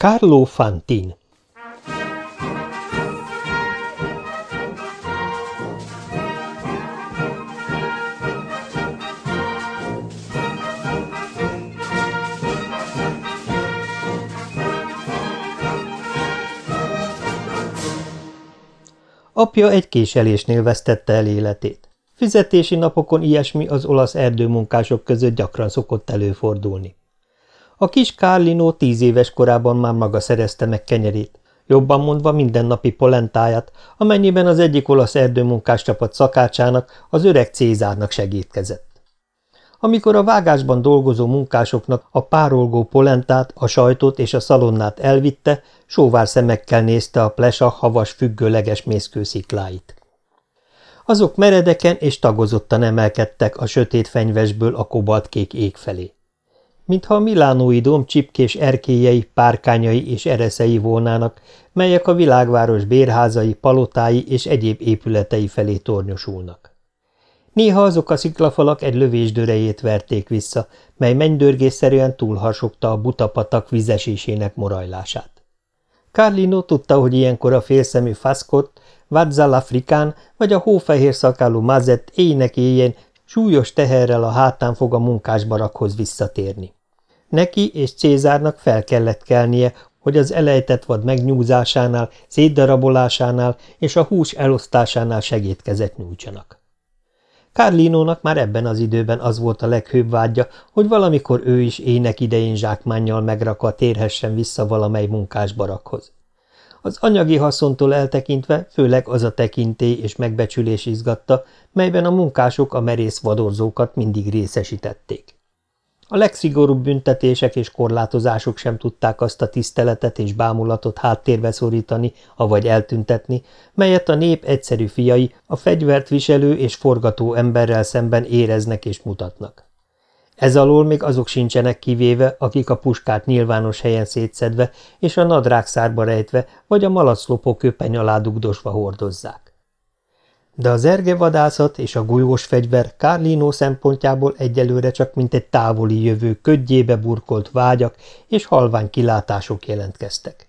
Carlo Fantin Apja egy késelésnél vesztette el életét. Fizetési napokon ilyesmi az olasz erdőmunkások között gyakran szokott előfordulni. A kis Kárlinó tíz éves korában már maga szerezte meg kenyerét, jobban mondva mindennapi polentáját, amennyiben az egyik olasz erdőmunkás csapat szakácsának, az öreg Cézárnak segítkezett. Amikor a vágásban dolgozó munkásoknak a párolgó polentát, a sajtot és a szalonnát elvitte, sóvár szemekkel nézte a plesa havas függőleges mészkőszikláit. Azok meredeken és tagozottan emelkedtek a sötét fenyvesből a kobaltkék ég felé. Mintha a milánói dom csipkés erkélyei, párkányai és ereszei volnának, melyek a világváros bérházai, palotái és egyéb épületei felé tornyosulnak. Néha azok a sziklafalak egy lövésdörejét verték vissza, mely mennydörgésszerűen túlharsogta a butapatak vizesésének morajlását. Carlino tudta, hogy ilyenkor a félszemű Faszkott, Vadzal Afrikán vagy a hófehér szakálú Mazett éjnek éjjén súlyos teherrel a hátán fog a munkásbarakhoz visszatérni. Neki és Cézárnak fel kellett kelnie, hogy az elejtett vad megnyúzásánál, szétdarabolásánál és a hús elosztásánál segítkezet nyújtsanak. Kárlinónak már ebben az időben az volt a leghőbb vágya, hogy valamikor ő is ének idején zsákmánnyal megrakva térhessen vissza valamely munkásbarakhoz. Az anyagi haszontól eltekintve főleg az a tekintély és megbecsülés izgatta, melyben a munkások a merész vadorzókat mindig részesítették. A legszigorúbb büntetések és korlátozások sem tudták azt a tiszteletet és bámulatot háttérbe szorítani, avagy eltüntetni, melyet a nép egyszerű fiai a fegyvert viselő és forgató emberrel szemben éreznek és mutatnak. Ez alól még azok sincsenek kivéve, akik a puskát nyilvános helyen szétszedve és a nadrág szárba rejtve vagy a malaclopó köpeny alá dugdosva hordozzák de az ergevadászat és a golyós fegyver Kárlínó szempontjából egyelőre csak mint egy távoli jövő ködjébe burkolt vágyak és halvány kilátások jelentkeztek.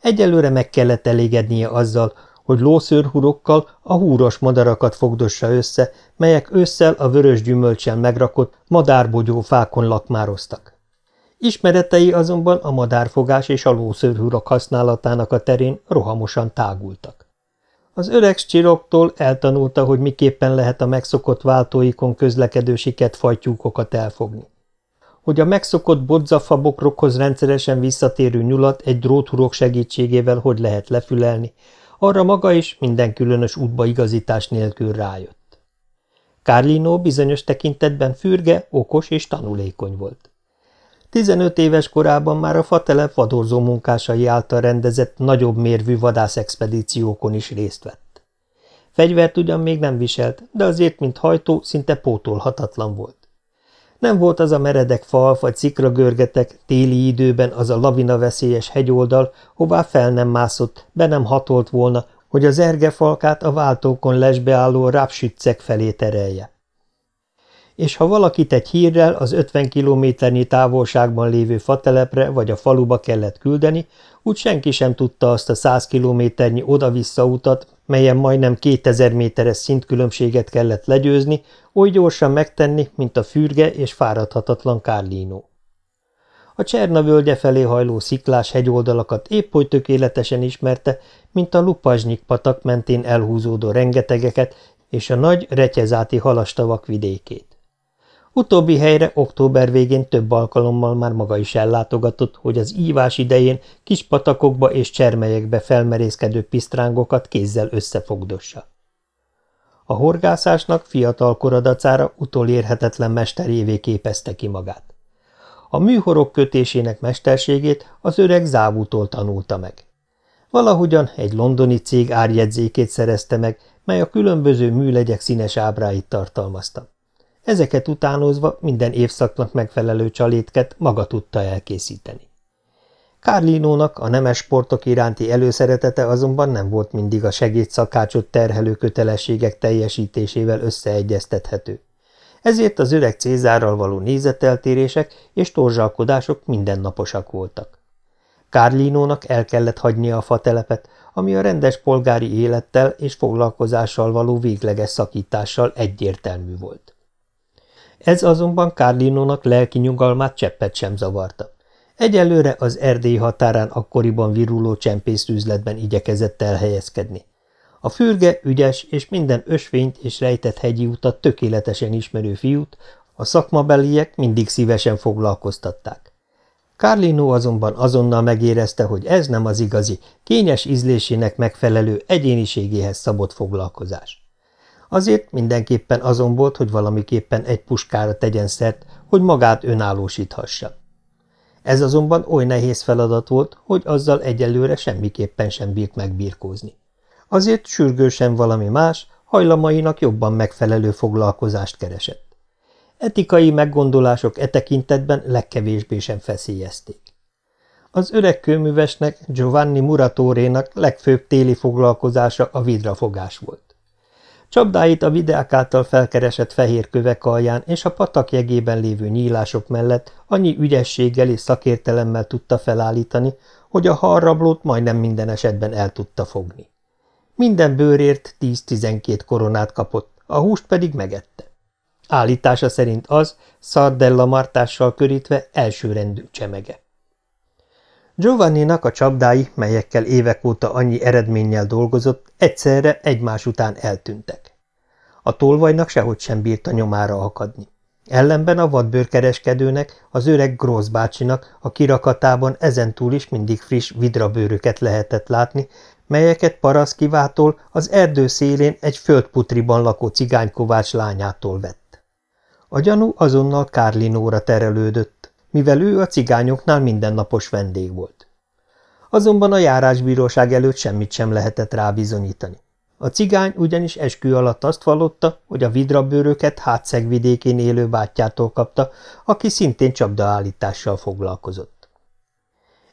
Egyelőre meg kellett elégednie azzal, hogy lószőrhurokkal a húros madarakat fogdossa össze, melyek ősszel a vörös gyümölcsel megrakott madárbogyó fákon lakmároztak. Ismeretei azonban a madárfogás és a lószőrhurok használatának a terén rohamosan tágultak. Az öreg csiroktól eltanulta, hogy miképpen lehet a megszokott váltóikon közlekedő siket fajtyúkokat elfogni. Hogy a megszokott bodzafabokrokhoz rendszeresen visszatérő nyulat egy dróthurok segítségével hogy lehet lefülelni, arra maga is minden különös útbaigazítás nélkül rájött. Kárlinó bizonyos tekintetben fürge, okos és tanulékony volt. Tizenöt éves korában már a fatelep vadorzó munkásai által rendezett nagyobb mérvű vadászexpedíciókon is részt vett. Fegyvert ugyan még nem viselt, de azért, mint hajtó, szinte pótolhatatlan volt. Nem volt az a meredek fal vagy szikragörgetek, téli időben az a lavina veszélyes hegyoldal, hová fel nem mászott, be nem hatolt volna, hogy az ergefalkát a váltókon lesbeálló rápsüccek felé terelje és ha valakit egy hírrel az 50 kilométernyi távolságban lévő fatelepre vagy a faluba kellett küldeni, úgy senki sem tudta azt a 100 kilométernyi oda-vissza utat, melyen majdnem 2000 méteres szintkülönbséget kellett legyőzni, oly gyorsan megtenni, mint a fürge és fáradhatatlan Kárlínó. A Cserna völgye felé hajló sziklás hegyoldalakat épp oly tökéletesen ismerte, mint a Lupazsnyik patak mentén elhúzódó rengetegeket és a nagy retyezáti halastavak vidékét. Utóbbi helyre október végén több alkalommal már maga is ellátogatott, hogy az ívás idején kis patakokba és csermelyekbe felmerészkedő pisztrángokat kézzel összefogdossa. A horgászásnak fiatal koradacára utolérhetetlen mesterjévé képezte ki magát. A műhorok kötésének mesterségét az öreg závútól tanulta meg. Valahogyan egy londoni cég árjegyzékét szerezte meg, mely a különböző műlegyek színes ábráit tartalmazta. Ezeket utánozva minden évszaknak megfelelő csalétket maga tudta elkészíteni. Kárlinónak a nemes sportok iránti előszeretete azonban nem volt mindig a segédszakácsot terhelő kötelességek teljesítésével összeegyeztethető. Ezért az öreg Cézárral való nézeteltérések és torzsalkodások mindennaposak voltak. Kárlínónak el kellett hagynia a fatelepet, ami a rendes polgári élettel és foglalkozással való végleges szakítással egyértelmű volt. Ez azonban Kárlínónak lelki nyugalmát cseppet sem zavarta. Egyelőre az Erdély határán akkoriban viruló csempészüzletben igyekezett elhelyezkedni. A fürge, ügyes és minden ösvényt és rejtett hegyi utat tökéletesen ismerő fiút a szakmabeliek mindig szívesen foglalkoztatták. Carlino azonban azonnal megérezte, hogy ez nem az igazi, kényes ízlésének megfelelő egyéniségéhez szabott foglalkozás. Azért mindenképpen azon volt, hogy valamiképpen egy puskára tegyen szert, hogy magát önállósíthassa. Ez azonban oly nehéz feladat volt, hogy azzal egyelőre semmiképpen sem bírt megbírkózni. Azért sürgősen valami más, hajlamainak jobban megfelelő foglalkozást keresett. Etikai meggondolások e tekintetben legkevésbé sem feszélyezték. Az öreg kőművesnek, Giovanni Muratórénak legfőbb téli foglalkozása a vidrafogás volt. Csapdáit a videák által felkeresett fehér kövek alján és a patak jegében lévő nyílások mellett annyi ügyességgel és szakértelemmel tudta felállítani, hogy a harrablót majdnem minden esetben el tudta fogni. Minden bőrért 10-12 koronát kapott, a húst pedig megette. Állítása szerint az, szardella martással körítve elsőrendű csemege. Giovanninak a csapdái, melyekkel évek óta annyi eredménnyel dolgozott, egyszerre egymás után eltűntek. A tolvajnak sehogy sem bírta nyomára akadni. Ellenben a vadbőrkereskedőnek, az öreg Grósz bácsinak a kirakatában ezentúl is mindig friss vidrabőröket lehetett látni, melyeket Paraszkivától az erdő szélén egy földputriban lakó cigánykovács lányától vett. A gyanú azonnal Kárlinóra terelődött, mivel ő a cigányoknál mindennapos vendég volt. Azonban a járásbíróság előtt semmit sem lehetett rábizonyítani. A cigány ugyanis eskü alatt azt vallotta, hogy a vidrabőröket hátszegvidékén élő bátyjától kapta, aki szintén csapdaállítással foglalkozott.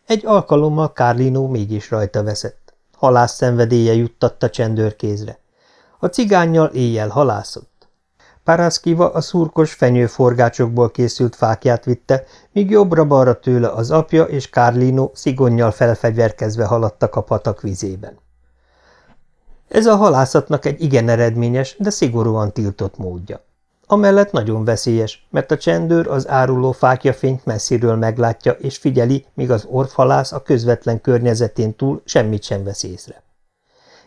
Egy alkalommal Kárlinó mégis rajta veszett. Halász szenvedélye juttatta csendőrkézre. A cigánnyal éjjel halászott. Paraszkiva a szurkos fenyőforgácsokból készült fákját vitte, míg jobbra-balra tőle az apja és Kárlino szigonnyal felfegyverkezve haladtak a patak vizében. Ez a halászatnak egy igen eredményes, de szigorúan tiltott módja. Amellett nagyon veszélyes, mert a csendőr az áruló fákjafényt messziről meglátja és figyeli, míg az orfhalász a közvetlen környezetén túl semmit sem vesz észre.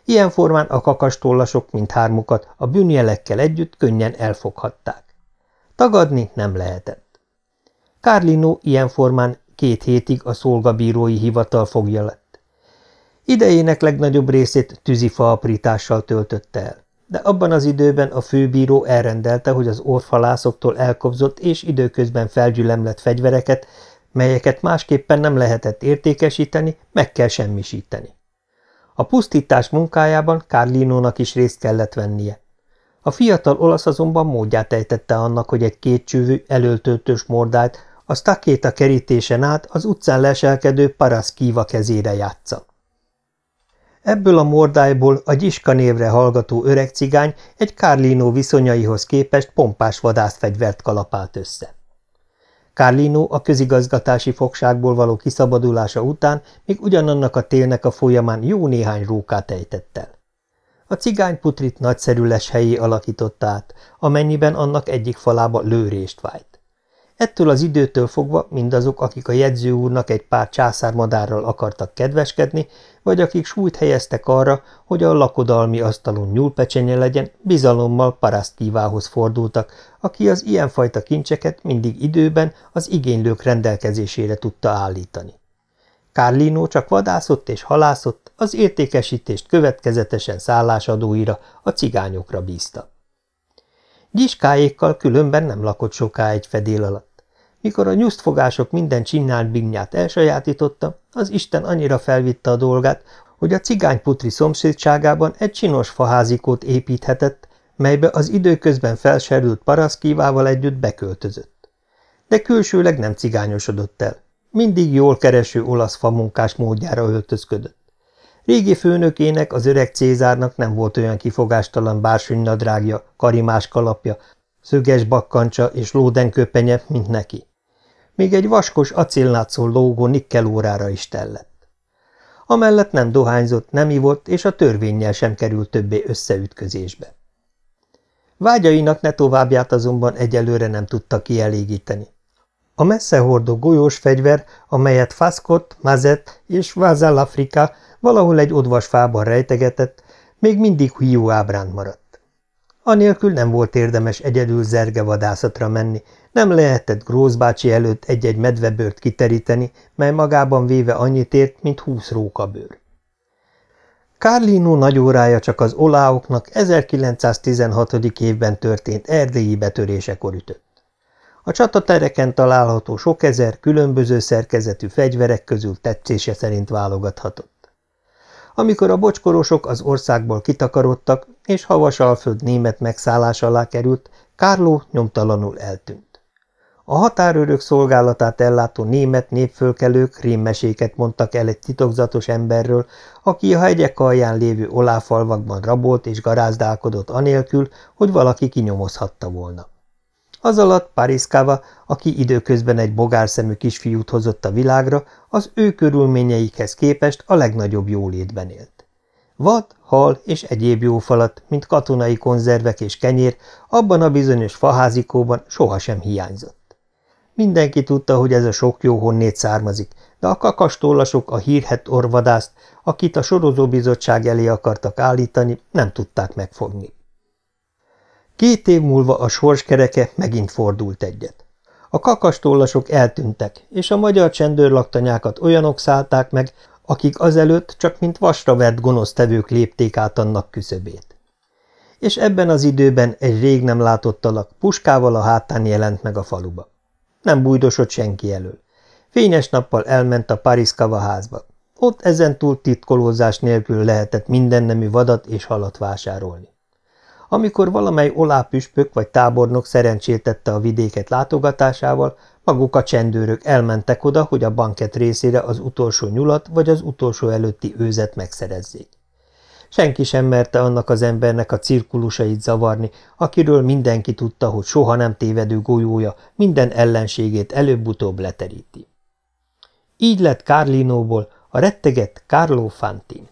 Ilyen formán a kakastollasok mindhármukat a bűnjelekkel együtt könnyen elfoghatták. Tagadni nem lehetett. Kárlinó ilyen formán két hétig a szolgabírói hivatal fogja lett. Idejének legnagyobb részét tűzifa aprítással töltötte el, de abban az időben a főbíró elrendelte, hogy az orfalászoktól elkobzott és időközben felgyülemlett fegyvereket, melyeket másképpen nem lehetett értékesíteni, meg kell semmisíteni. A pusztítás munkájában Kárlinónak is részt kellett vennie. A fiatal olasz azonban módját ejtette annak, hogy egy kétcsővű, elöltöltős mordált a stakéta kerítésen át az utcán leselkedő Paraszkíva kezére játsza. Ebből a mordályból a Gyiska névre hallgató öreg cigány egy Kárlínó viszonyaihoz képest pompás vadászfegyvert kalapált össze. Carlino a közigazgatási fogságból való kiszabadulása után még ugyanannak a télnek a folyamán jó néhány rókát ejtett el. A cigányputrit nagyszerű helyé alakította át, amennyiben annak egyik falába lőrést vájt. Ettől az időtől fogva mindazok, akik a jegyző úrnak egy pár császármadárral akartak kedveskedni, vagy akik súlyt helyeztek arra, hogy a lakodalmi asztalon nyúlpecsenye legyen, bizalommal parasztkívához fordultak, aki az ilyenfajta kincseket mindig időben az igénylők rendelkezésére tudta állítani. Carlino csak vadászott és halászott, az értékesítést következetesen szállásadóira, a cigányokra bízta. Gyiskáékkal különben nem lakott soká egy fedél alatt. Mikor a nyusztfogások minden csinált bignyát elsajátította, az Isten annyira felvitte a dolgát, hogy a cigányputri szomszédságában egy csinos faházikót építhetett, melybe az időközben felserült paraszkívával együtt beköltözött. De külsőleg nem cigányosodott el. Mindig jól kereső olasz famunkás módjára öltözködött. Régi főnökének, az öreg Cézárnak nem volt olyan kifogástalan bársonynadrágja, karimás kalapja, szöges bakkancsa és lódenköpenye, mint neki. még egy vaskos acélnátszól lógó nikkelórára is tellett. Amellett nem dohányzott, nem ivott, és a törvényel sem került többé összeütközésbe. Vágyainak ne továbbját azonban egyelőre nem tudta kielégíteni. A messze hordó golyós fegyver, amelyet Faszkot, Mazet és Vázal Afrika valahol egy odvas fában rejtegetett, még mindig hiú ábránt maradt. Anélkül nem volt érdemes egyedül zergevadászatra menni, nem lehetett Grózbácsi előtt egy-egy medvebőrt kiteríteni, mely magában véve annyit ért, mint húsz rókabőr. Carlino nagyórája csak az oláoknak 1916. évben történt erdélyi betörésekor ütött. A csatatereken található sok ezer különböző szerkezetű fegyverek közül tetszése szerint válogathatott. Amikor a bocskorosok az országból kitakarodtak, és Havasalföld német megszállás alá került, Kárló nyomtalanul eltűnt. A határőrök szolgálatát ellátó német népfölkelők rémmeséket mondtak el egy titokzatos emberről, aki a hegyek alján lévő oláfalvakban rabolt és garázdálkodott anélkül, hogy valaki kinyomozhatta volna. Az alatt Pariszkáva, aki időközben egy bogárszemű kisfiút hozott a világra, az ő körülményeikhez képest a legnagyobb jólétben élt. Vad, hal és egyéb jófalat, mint katonai konzervek és kenyér, abban a bizonyos faházikóban sohasem hiányzott. Mindenki tudta, hogy ez a sok jó honnét származik, de a kakastollasok a hírhet orvadászt, akit a sorozóbizottság elé akartak állítani, nem tudták megfogni. Két év múlva a sorskereke megint fordult egyet. A kakastollasok eltűntek, és a magyar csendőrlaktanyákat olyanok szállták meg, akik azelőtt csak mint vasra vert gonosztevők lépték át annak küszöbét. És ebben az időben egy rég nem látott alak puskával a hátán jelent meg a faluba. Nem bújdosott senki elől. Fényes nappal elment a Pariszkava házba. Ott ezentúl titkolózás nélkül lehetett mindennemű vadat és halat vásárolni. Amikor valamely olápüspök vagy tábornok szerencséltette a vidéket látogatásával, maguk a csendőrök elmentek oda, hogy a banket részére az utolsó nyulat vagy az utolsó előtti őzet megszerezzék. Senki sem merte annak az embernek a cirkulusait zavarni, akiről mindenki tudta, hogy soha nem tévedő golyója minden ellenségét előbb-utóbb leteríti. Így lett Carlinóból a rettegett Carlo Fantin.